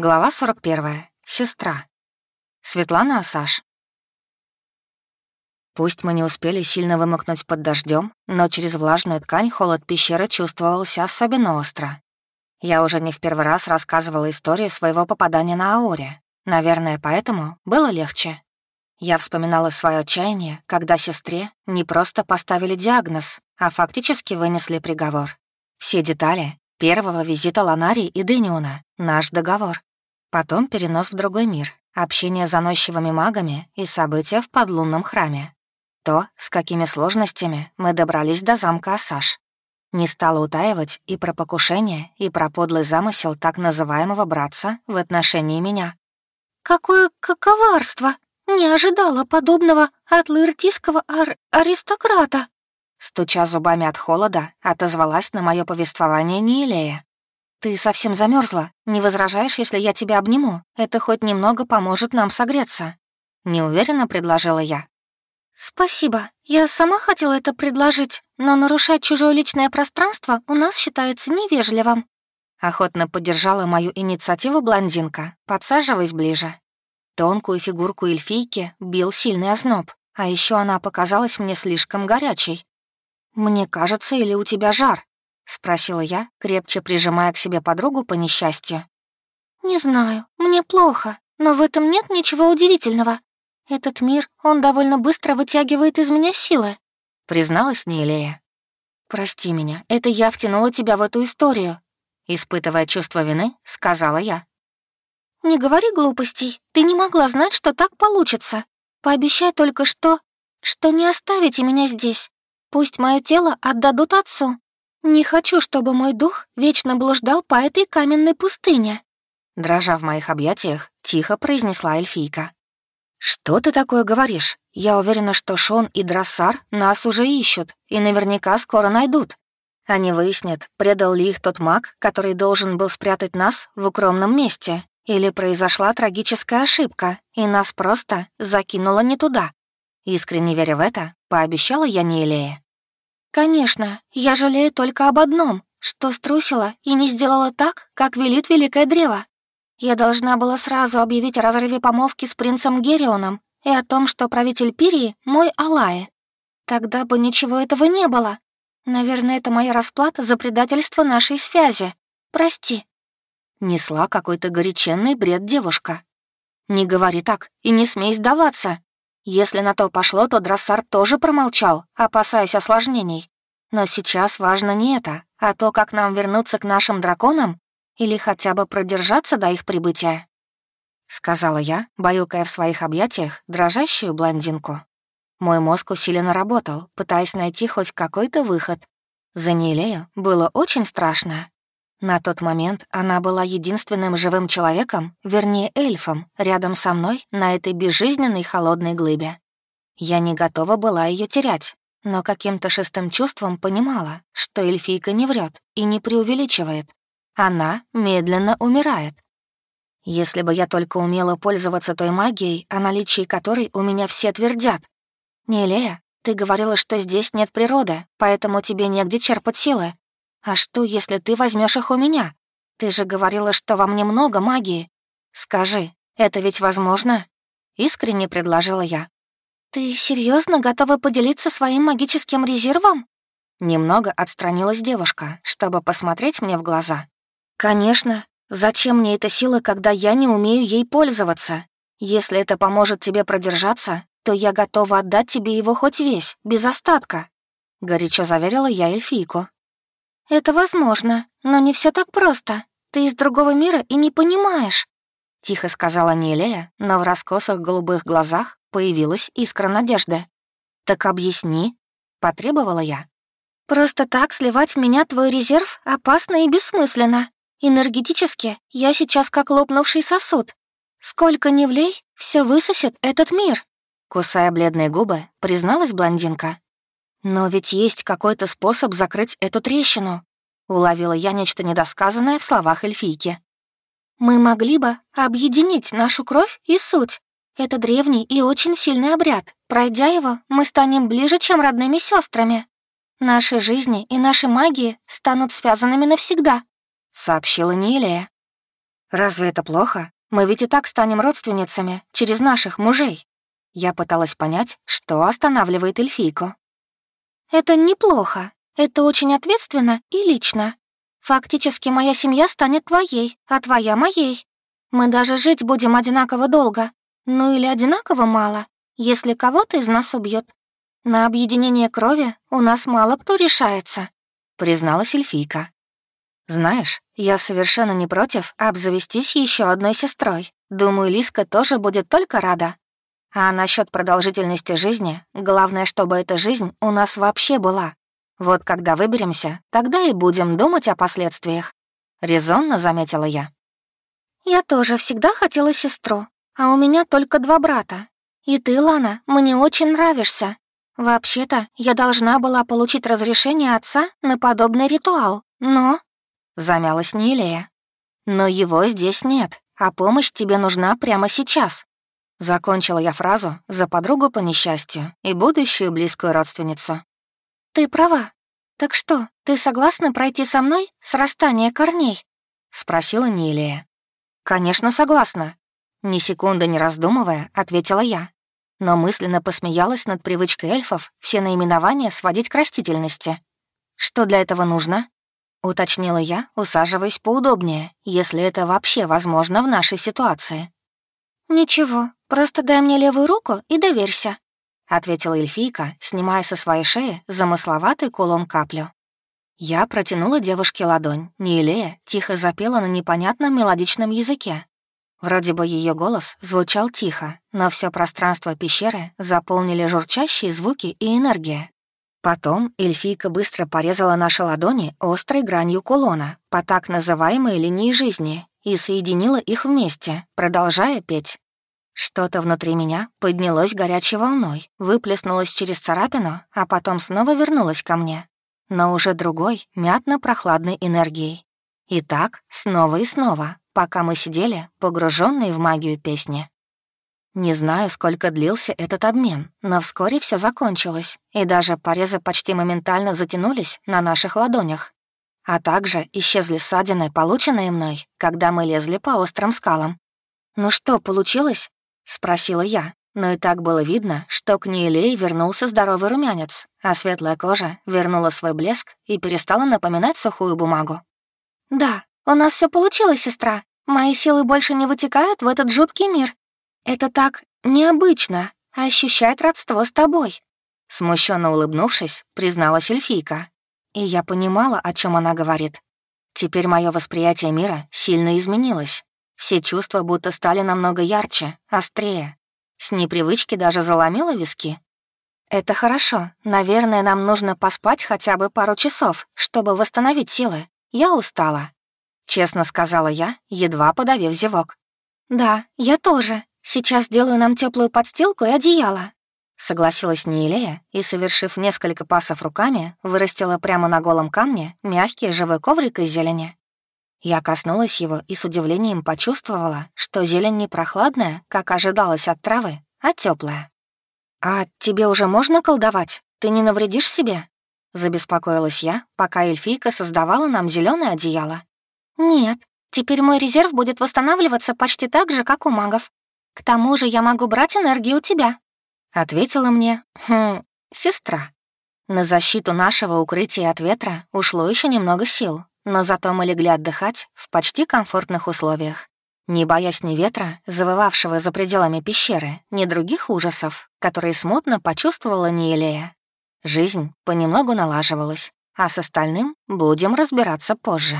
Глава 41. Сестра. Светлана Асаш. Пусть мы не успели сильно вымокнуть под дождем, но через влажную ткань холод пещеры чувствовался особенно остро. Я уже не в первый раз рассказывала историю своего попадания на Аоре. Наверное, поэтому было легче. Я вспоминала свое отчаяние, когда сестре не просто поставили диагноз, а фактически вынесли приговор. Все детали первого визита Ланари и Дениуна, наш договор. Потом перенос в другой мир, общение с заносчивыми магами и события в подлунном храме. То, с какими сложностями мы добрались до замка Асаш. Не стала утаивать и про покушение, и про подлый замысел так называемого братца в отношении меня. «Какое коварство! Не ожидала подобного от лаэртийского ар аристократа!» Стуча зубами от холода, отозвалась на мое повествование Нилея. «Ты совсем замерзла. Не возражаешь, если я тебя обниму? Это хоть немного поможет нам согреться». Неуверенно предложила я. «Спасибо. Я сама хотела это предложить, но нарушать чужое личное пространство у нас считается невежливым». Охотно поддержала мою инициативу блондинка, подсаживаясь ближе. Тонкую фигурку эльфийки бил сильный озноб, а еще она показалась мне слишком горячей. «Мне кажется, или у тебя жар?» — спросила я, крепче прижимая к себе подругу по несчастью. «Не знаю, мне плохо, но в этом нет ничего удивительного. Этот мир, он довольно быстро вытягивает из меня силы», — призналась Нелея. «Прости меня, это я втянула тебя в эту историю», — испытывая чувство вины, сказала я. «Не говори глупостей, ты не могла знать, что так получится. Пообещай только что, что не оставите меня здесь. Пусть мое тело отдадут отцу, «Не хочу, чтобы мой дух вечно блуждал по этой каменной пустыне», дрожа в моих объятиях, тихо произнесла эльфийка. «Что ты такое говоришь? Я уверена, что Шон и Дроссар нас уже ищут и наверняка скоро найдут. Они выяснят, предал ли их тот маг, который должен был спрятать нас в укромном месте, или произошла трагическая ошибка, и нас просто закинуло не туда. Искренне веря в это, пообещала я Нейлее. «Конечно, я жалею только об одном, что струсила и не сделала так, как велит Великое Древо. Я должна была сразу объявить о разрыве помолвки с принцем Герионом и о том, что правитель Пирии — мой Алае. Тогда бы ничего этого не было. Наверное, это моя расплата за предательство нашей связи. Прости». Несла какой-то горяченный бред девушка. «Не говори так и не смей сдаваться. Если на то пошло, то Дроссар тоже промолчал, опасаясь осложнений. Но сейчас важно не это, а то, как нам вернуться к нашим драконам или хотя бы продержаться до их прибытия. Сказала я, баюкая в своих объятиях дрожащую блондинку. Мой мозг усиленно работал, пытаясь найти хоть какой-то выход. За Нелею было очень страшно. На тот момент она была единственным живым человеком, вернее эльфом, рядом со мной на этой безжизненной холодной глыбе. Я не готова была ее терять, но каким-то шестым чувством понимала, что эльфийка не врет и не преувеличивает. Она медленно умирает. Если бы я только умела пользоваться той магией, о наличии которой у меня все твердят. «Нелея, ты говорила, что здесь нет природы, поэтому тебе негде черпать силы. «А что, если ты возьмешь их у меня? Ты же говорила, что во мне много магии. Скажи, это ведь возможно?» Искренне предложила я. «Ты серьезно готова поделиться своим магическим резервом?» Немного отстранилась девушка, чтобы посмотреть мне в глаза. «Конечно. Зачем мне эта сила, когда я не умею ей пользоваться? Если это поможет тебе продержаться, то я готова отдать тебе его хоть весь, без остатка», — горячо заверила я эльфийку. «Это возможно, но не все так просто. Ты из другого мира и не понимаешь», — тихо сказала Нелея, но в раскосах голубых глазах появилась искра надежды. «Так объясни», — потребовала я. «Просто так сливать в меня твой резерв опасно и бессмысленно. Энергетически я сейчас как лопнувший сосуд. Сколько ни влей, все высосет этот мир». Кусая бледные губы, призналась блондинка. «Но ведь есть какой-то способ закрыть эту трещину», — уловила я нечто недосказанное в словах эльфийки. «Мы могли бы объединить нашу кровь и суть. Это древний и очень сильный обряд. Пройдя его, мы станем ближе, чем родными сестрами. Наши жизни и наши магии станут связанными навсегда», — сообщила Нилия. Разве это плохо? Мы ведь и так станем родственницами через наших мужей. Я пыталась понять, что останавливает эльфийку. Это неплохо. Это очень ответственно и лично. Фактически моя семья станет твоей, а твоя — моей. Мы даже жить будем одинаково долго. Ну или одинаково мало, если кого-то из нас убьет. На объединение крови у нас мало кто решается», — призналась эльфийка. «Знаешь, я совершенно не против обзавестись еще одной сестрой. Думаю, Лиска тоже будет только рада. А насчет продолжительности жизни, главное, чтобы эта жизнь у нас вообще была. Вот когда выберемся, тогда и будем думать о последствиях», — резонно заметила я. «Я тоже всегда хотела сестру, а у меня только два брата. И ты, Лана, мне очень нравишься. Вообще-то, я должна была получить разрешение отца на подобный ритуал, но...» Замялась Нилея. «Но его здесь нет, а помощь тебе нужна прямо сейчас». Закончила я фразу за подругу по несчастью и будущую близкую родственницу. «Ты права. Так что, ты согласна пройти со мной срастание корней?» — спросила Нилея. «Конечно, согласна», ни секунды не раздумывая, ответила я. Но мысленно посмеялась над привычкой эльфов все наименования сводить к растительности. «Что для этого нужно?» — уточнила я, усаживаясь поудобнее, если это вообще возможно в нашей ситуации. «Ничего, просто дай мне левую руку и доверься», — ответила эльфийка, снимая со своей шеи замысловатый кулон-каплю. Я протянула девушке ладонь. Нейлея тихо запела на непонятном мелодичном языке, Вроде бы ее голос звучал тихо, но все пространство пещеры заполнили журчащие звуки и энергия. Потом эльфийка быстро порезала наши ладони острой гранью кулона по так называемой линии жизни и соединила их вместе, продолжая петь. Что-то внутри меня поднялось горячей волной, выплеснулось через царапину, а потом снова вернулось ко мне, но уже другой, мятно-прохладной энергией. И так снова и снова, пока мы сидели, погруженные в магию песни. Не знаю, сколько длился этот обмен, но вскоре все закончилось, и даже порезы почти моментально затянулись на наших ладонях. А также исчезли ссадины, полученные мной, когда мы лезли по острым скалам. «Ну что, получилось?» — спросила я, но и так было видно, что к Нейлей вернулся здоровый румянец, а светлая кожа вернула свой блеск и перестала напоминать сухую бумагу. «Да, у нас все получилось, сестра. Мои силы больше не вытекают в этот жуткий мир. Это так необычно, ощущать родство с тобой». Смущенно улыбнувшись, призналась эльфийка. И я понимала, о чем она говорит. Теперь мое восприятие мира сильно изменилось. Все чувства будто стали намного ярче, острее. С непривычки даже заломила виски. «Это хорошо. Наверное, нам нужно поспать хотя бы пару часов, чтобы восстановить силы. Я устала». Честно сказала я, едва подавив зевок. «Да, я тоже. Сейчас сделаю нам теплую подстилку и одеяло». Согласилась Неилея и, совершив несколько пасов руками, вырастила прямо на голом камне мягкий живой коврик из зелени. Я коснулась его и с удивлением почувствовала, что зелень не прохладная, как ожидалось от травы, а теплая. «А тебе уже можно колдовать? Ты не навредишь себе?» Забеспокоилась я, пока эльфийка создавала нам зеленое одеяло. «Нет, теперь мой резерв будет восстанавливаться почти так же, как у магов. К тому же я могу брать энергию у тебя», — ответила мне, хм, сестра. На защиту нашего укрытия от ветра ушло еще немного сил, но зато мы легли отдыхать в почти комфортных условиях. Не боясь ни ветра, завывавшего за пределами пещеры, ни других ужасов, которые смутно почувствовала Ниелея. Жизнь понемногу налаживалась, а с остальным будем разбираться позже.